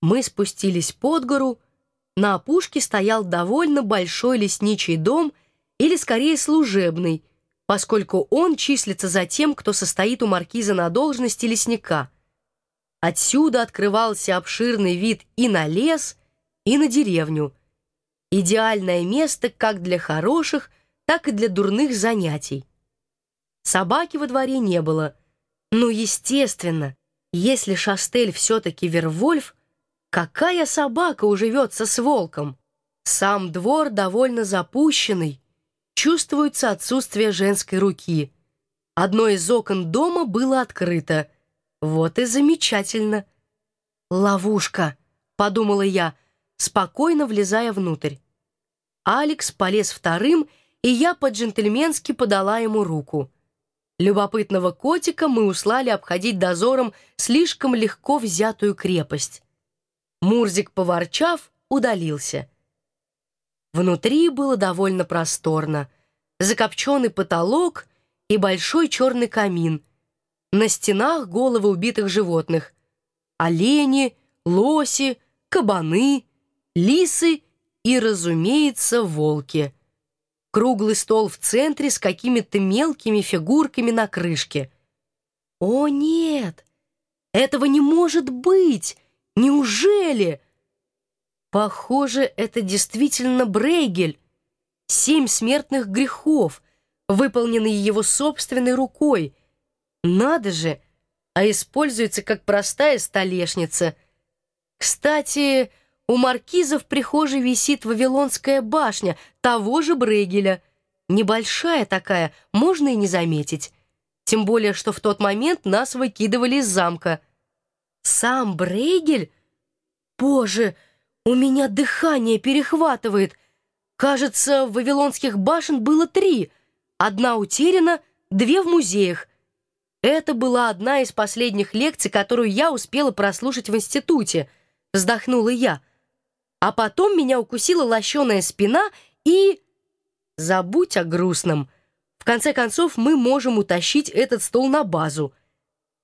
Мы спустились под гору. На опушке стоял довольно большой лесничий дом, или скорее служебный, поскольку он числится за тем, кто состоит у маркиза на должности лесника. Отсюда открывался обширный вид и на лес, и на деревню. Идеальное место как для хороших, так и для дурных занятий. Собаки во дворе не было. Ну, естественно, если Шастель все-таки Вервольф, какая собака уживется с волком? Сам двор довольно запущенный, чувствуется отсутствие женской руки. Одно из окон дома было открыто. Вот и замечательно. «Ловушка», — подумала я, спокойно влезая внутрь. Алекс полез вторым, и я по-джентльменски подала ему руку. Любопытного котика мы услали обходить дозором слишком легко взятую крепость. Мурзик, поворчав, удалился. Внутри было довольно просторно. Закопченный потолок и большой черный камин. На стенах головы убитых животных. Олени, лоси, кабаны, лисы и, разумеется, волки — круглый стол в центре с какими-то мелкими фигурками на крышке. «О, нет! Этого не может быть! Неужели?» Похоже, это действительно Брейгель. Семь смертных грехов, выполненные его собственной рукой. Надо же! А используется как простая столешница. Кстати, у маркиза в прихожей висит Вавилонская башня того же Брейгеля. Небольшая такая, можно и не заметить. Тем более, что в тот момент нас выкидывали из замка. Сам Брейгель? Боже, у меня дыхание перехватывает. Кажется, Вавилонских башен было три. Одна утеряна, две в музеях. Это была одна из последних лекций, которую я успела прослушать в институте. Вздохнула я. А потом меня укусила лощеная спина и... Забудь о грустном. В конце концов, мы можем утащить этот стол на базу.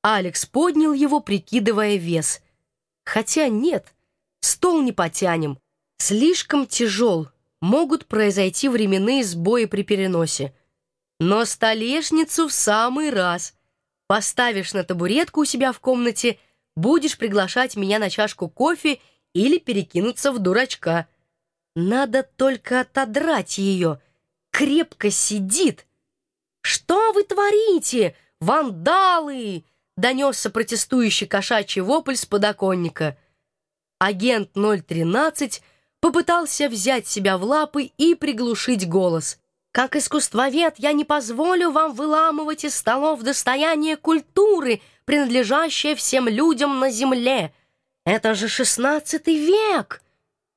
Алекс поднял его, прикидывая вес. Хотя нет, стол не потянем. Слишком тяжел. Могут произойти временные сбои при переносе. Но столешницу в самый раз. Поставишь на табуретку у себя в комнате, будешь приглашать меня на чашку кофе или перекинуться в дурачка. Надо только отодрать ее. Крепко сидит. «Что вы творите? Вандалы!» Донесся протестующий кошачий вопль с подоконника. Агент 013 попытался взять себя в лапы и приглушить голос. «Как искусствовед я не позволю вам выламывать из столов достояние культуры, принадлежащее всем людям на земле. «Это же шестнадцатый век!»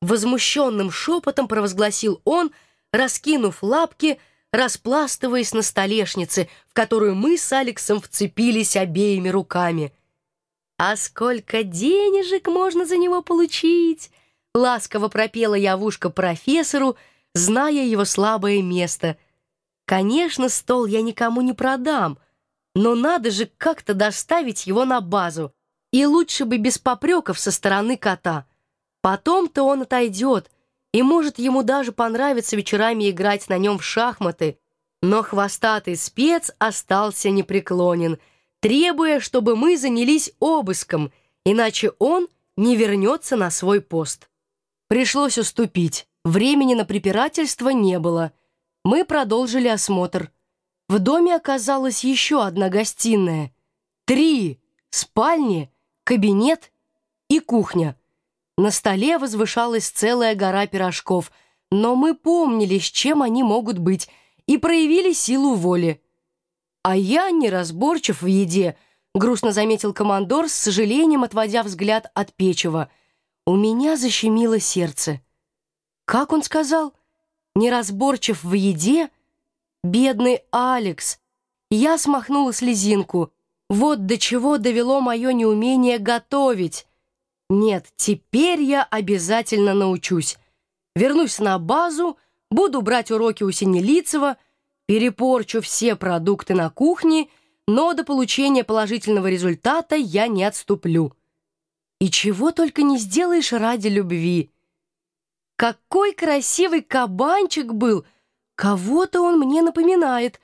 Возмущенным шепотом провозгласил он, раскинув лапки, распластываясь на столешнице, в которую мы с Алексом вцепились обеими руками. «А сколько денежек можно за него получить?» Ласково пропела я в ушко профессору, зная его слабое место. «Конечно, стол я никому не продам, но надо же как-то доставить его на базу. И лучше бы без попреков со стороны кота. Потом-то он отойдет, и может ему даже понравится вечерами играть на нем в шахматы. Но хвостатый спец остался непреклонен, требуя, чтобы мы занялись обыском, иначе он не вернется на свой пост. Пришлось уступить. Времени на препирательство не было. Мы продолжили осмотр. В доме оказалась еще одна гостиная. Три спальни — кабинет и кухня. На столе возвышалась целая гора пирожков, но мы помнили, с чем они могут быть, и проявили силу воли. «А я неразборчив в еде», — грустно заметил командор, с сожалением отводя взгляд от печива. «У меня защемило сердце». «Как он сказал? Неразборчив в еде?» «Бедный Алекс!» Я смахнула слезинку — вот до чего довело мое неумение готовить. Нет, теперь я обязательно научусь. Вернусь на базу, буду брать уроки у Синелицева, перепорчу все продукты на кухне, но до получения положительного результата я не отступлю. И чего только не сделаешь ради любви. Какой красивый кабанчик был! Кого-то он мне напоминает.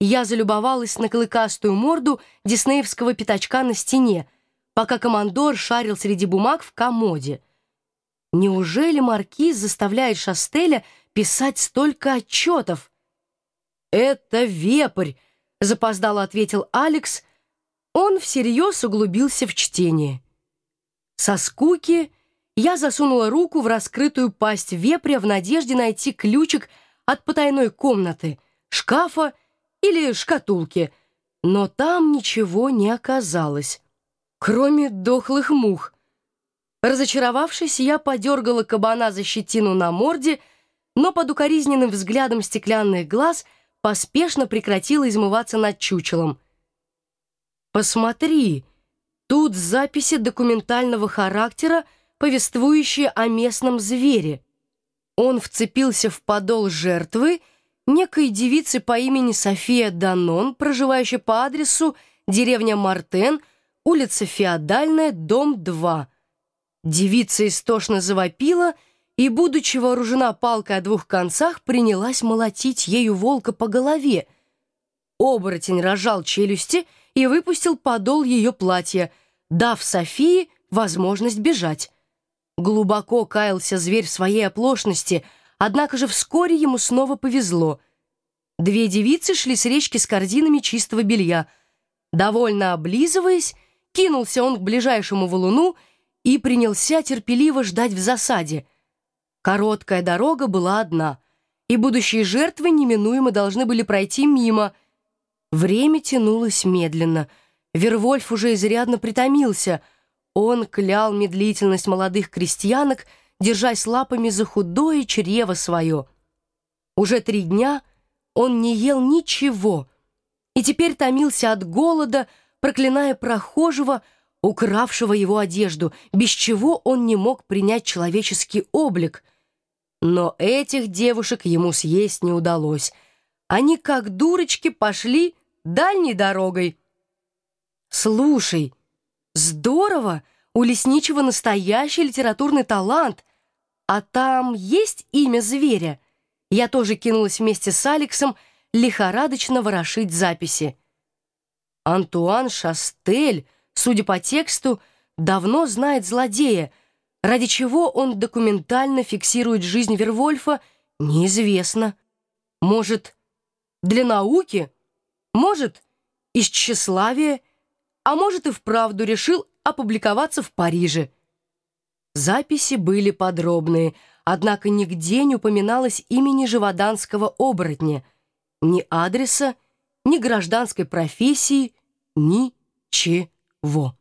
Я залюбовалась на клыкастую морду диснеевского пятачка на стене, пока командор шарил среди бумаг в комоде. Неужели маркиз заставляет Шастеля писать столько отчетов? «Это вепрь», — запоздало ответил Алекс. Он всерьез углубился в чтение. Со скуки я засунула руку в раскрытую пасть вепря в надежде найти ключик от потайной комнаты, шкафа или шкатулки, но там ничего не оказалось, кроме дохлых мух. Разочаровавшись, я подергала кабана за щетину на морде, но под укоризненным взглядом стеклянных глаз поспешно прекратила измываться над чучелом. «Посмотри, тут записи документального характера, повествующие о местном звере. Он вцепился в подол жертвы, некой девицы по имени София Данон, проживающей по адресу деревня Мартен, улица Феодальная, дом 2. Девица истошно завопила и, будучи вооружена палкой о двух концах, принялась молотить ею волка по голове. Оборотень рожал челюсти и выпустил подол ее платья, дав Софии возможность бежать. Глубоко каялся зверь в своей оплошности, однако же вскоре ему снова повезло. Две девицы шли с речки с корзинами чистого белья. Довольно облизываясь, кинулся он к ближайшему валуну и принялся терпеливо ждать в засаде. Короткая дорога была одна, и будущие жертвы неминуемо должны были пройти мимо. Время тянулось медленно. Вервольф уже изрядно притомился — он клял медлительность молодых крестьянок, держась лапами за худое чрево свое. Уже три дня он не ел ничего и теперь томился от голода, проклиная прохожего, укравшего его одежду, без чего он не мог принять человеческий облик. Но этих девушек ему съесть не удалось. Они, как дурочки, пошли дальней дорогой. «Слушай», Здорово! У Лесничего настоящий литературный талант. А там есть имя зверя? Я тоже кинулась вместе с Алексом лихорадочно ворошить записи. Антуан Шастель, судя по тексту, давно знает злодея. Ради чего он документально фиксирует жизнь Вервольфа, неизвестно. Может, для науки? Может, из тщеславия? а может и вправду решил опубликоваться в Париже. Записи были подробные, однако нигде не упоминалось имени живоданского оборотня, ни адреса, ни гражданской профессии, ничего.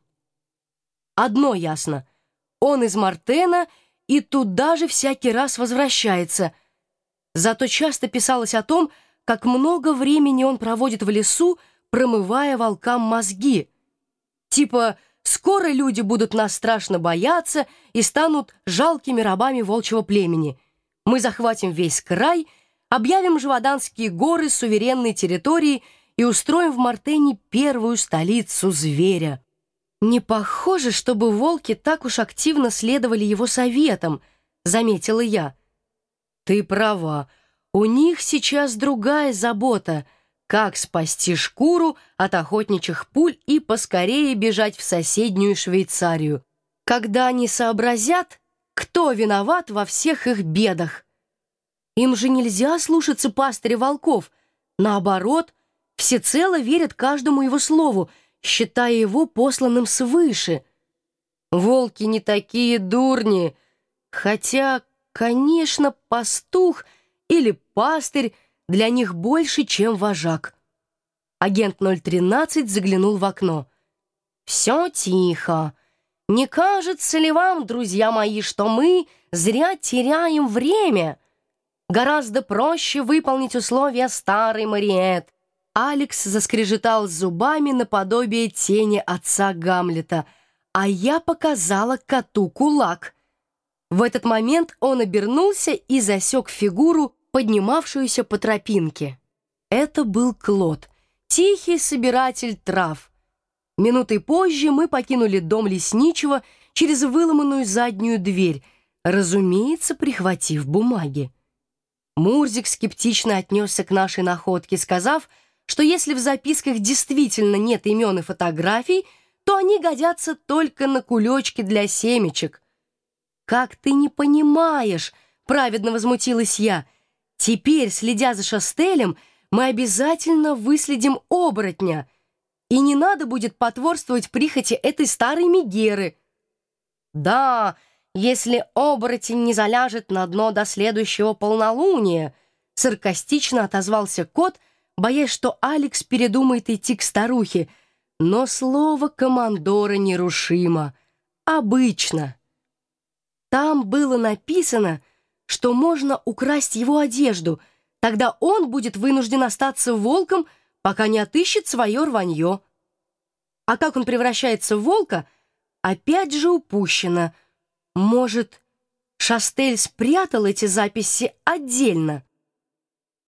Одно ясно — он из Мартена и туда же всякий раз возвращается. Зато часто писалось о том, как много времени он проводит в лесу, промывая волкам мозги — Типа «скоро люди будут нас страшно бояться и станут жалкими рабами волчьего племени. Мы захватим весь край, объявим Живоданские горы суверенной территорией и устроим в Мартене первую столицу зверя». «Не похоже, чтобы волки так уж активно следовали его советам», — заметила я. «Ты права. У них сейчас другая забота — как спасти шкуру от охотничьих пуль и поскорее бежать в соседнюю Швейцарию. Когда они сообразят, кто виноват во всех их бедах. Им же нельзя слушаться пастыря волков. Наоборот, всецело верят каждому его слову, считая его посланным свыше. Волки не такие дурни, хотя, конечно, пастух или пастырь для них больше, чем вожак. Агент 013 заглянул в окно. «Все тихо. Не кажется ли вам, друзья мои, что мы зря теряем время? Гораздо проще выполнить условия старой Мариет». Алекс заскрежетал зубами наподобие тени отца Гамлета, а я показала коту кулак. В этот момент он обернулся и засек фигуру, поднимавшуюся по тропинке. Это был Клод, тихий собиратель трав. Минутой позже мы покинули дом лесничего через выломанную заднюю дверь, разумеется, прихватив бумаги. Мурзик скептично отнесся к нашей находке, сказав, что если в записках действительно нет имен и фотографий, то они годятся только на кулечки для семечек. «Как ты не понимаешь?» — праведно возмутилась я. «Теперь, следя за Шастелем, мы обязательно выследим оборотня, и не надо будет потворствовать прихоти этой старой Мегеры». «Да, если оборотень не заляжет на дно до следующего полнолуния», саркастично отозвался кот, боясь, что Алекс передумает идти к старухе, но слово командора нерушимо. Обычно. Там было написано, что можно украсть его одежду, тогда он будет вынужден остаться волком, пока не отыщет свое рванье. А как он превращается в волка, опять же упущено. Может, Шастель спрятал эти записи отдельно?